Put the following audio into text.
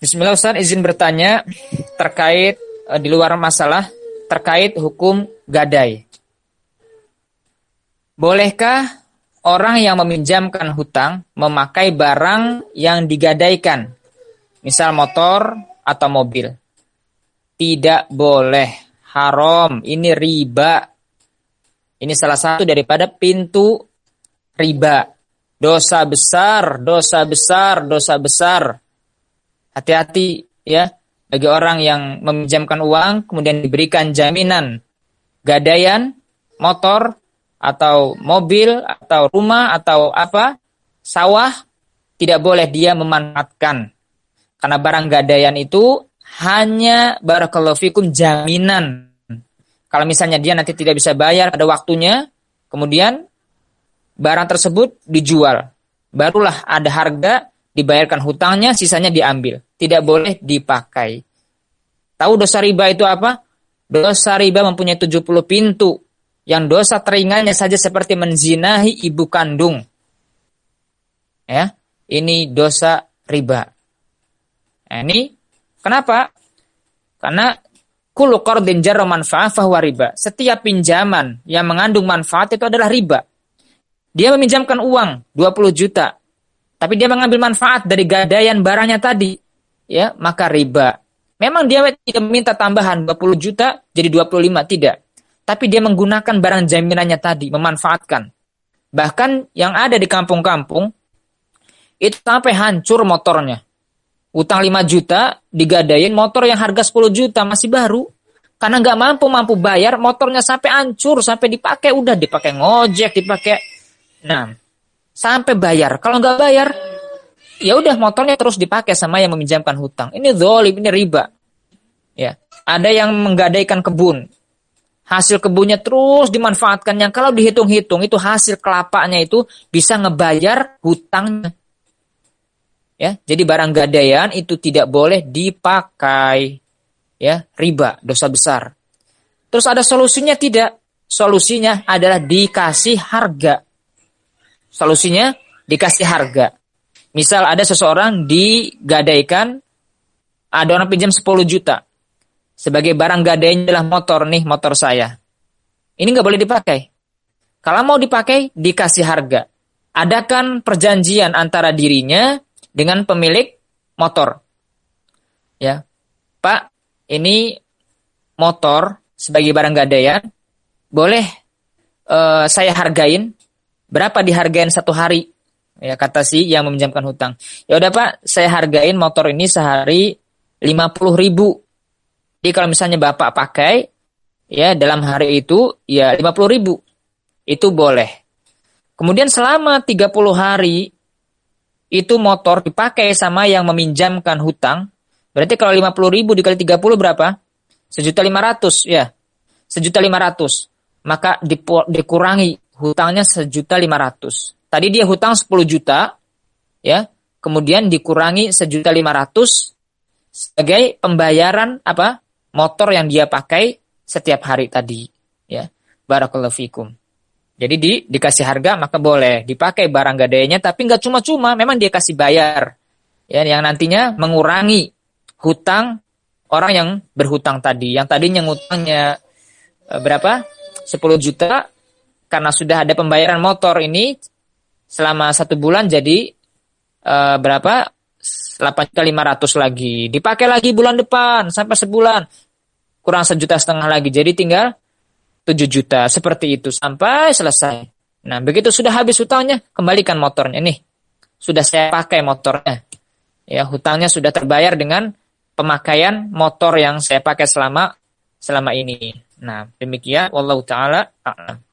Bismillah Ustaz izin bertanya terkait uh, di luar masalah terkait hukum gadai. Bolehkah orang yang meminjamkan hutang memakai barang yang digadaikan? Misal motor atau mobil. Tidak boleh. Haram. Ini riba. Ini salah satu daripada pintu riba. Dosa besar, dosa besar, dosa besar Hati-hati ya bagi orang yang meminjamkan uang kemudian diberikan jaminan gadaian motor atau mobil atau rumah atau apa sawah tidak boleh dia memanfaatkan. Karena barang gadaian itu hanya barakallahu fikum jaminan. Kalau misalnya dia nanti tidak bisa bayar pada waktunya kemudian barang tersebut dijual. Barulah ada harga dibayarkan hutangnya, sisanya diambil. Tidak boleh dipakai. Tahu dosa riba itu apa? Dosa riba mempunyai 70 pintu. Yang dosa teringannya saja seperti menzinahi ibu kandung. Ya, ini dosa riba. Nah, ini kenapa? Karena kullu qardin jarra manfaah fahuwa riba. Setiap pinjaman yang mengandung manfaat itu adalah riba. Dia meminjamkan uang 20 juta, tapi dia mengambil manfaat dari gadaian barangnya tadi, ya, maka riba. Memang dia tidak meminta tambahan 20 juta jadi 25, tidak. Tapi dia menggunakan barang jaminannya tadi, memanfaatkan. Bahkan yang ada di kampung-kampung, itu sampai hancur motornya. Utang 5 juta, digadain motor yang harga 10 juta, masih baru. Karena nggak mampu-mampu bayar, motornya sampai hancur, sampai dipakai, udah dipakai ngojek, dipakai. Nah, sampai bayar. Kalau nggak bayar, ya udah motornya terus dipakai sama yang meminjamkan hutang. Ini zolim, ini riba. Ya, ada yang menggadaikan kebun. Hasil kebunnya terus dimanfaatkannya. Kalau dihitung-hitung itu hasil kelapanya itu bisa ngebayar hutangnya. Ya, jadi barang gadaian itu tidak boleh dipakai. Ya, riba, dosa besar. Terus ada solusinya tidak? Solusinya adalah dikasih harga. Solusinya dikasih harga. Misal ada seseorang digadaikan, ada orang pinjam 10 juta. Sebagai barang gadainya adalah motor nih, motor saya. Ini nggak boleh dipakai. Kalau mau dipakai, dikasih harga. Adakan perjanjian antara dirinya dengan pemilik motor. Ya, Pak, ini motor sebagai barang gadaian, boleh uh, saya hargain Berapa dihargain satu hari? Ya kata si yang meminjamkan hutang. Ya udah Pak, saya hargain motor ini sehari 50 ribu. Jadi kalau misalnya Bapak pakai, ya dalam hari itu ya 50 ribu. Itu boleh. Kemudian selama 30 hari itu motor dipakai sama yang meminjamkan hutang. Berarti kalau 50 ribu dikali 30 berapa? Sejuta lima ratus ya. Sejuta lima ratus. Maka dikurangi hutangnya sejuta lima ratus. Tadi dia hutang sepuluh juta, ya, kemudian dikurangi sejuta lima ratus sebagai pembayaran apa motor yang dia pakai setiap hari tadi, ya. Barakallahu fikum. Jadi di, dikasih harga maka boleh dipakai barang gadainya tapi nggak cuma-cuma, memang dia kasih bayar. Ya, yang nantinya mengurangi hutang orang yang berhutang tadi. Yang tadinya ngutangnya eh, berapa? 10 juta karena sudah ada pembayaran motor ini selama satu bulan jadi uh, berapa? 8 500 lagi. Dipakai lagi bulan depan sampai sebulan. Kurang sejuta setengah lagi. Jadi tinggal 7 juta. Seperti itu sampai selesai. Nah, begitu sudah habis hutangnya, kembalikan motornya. Nih, sudah saya pakai motornya. Ya, hutangnya sudah terbayar dengan pemakaian motor yang saya pakai selama selama ini. Nah, demikian wallahu taala a'lam.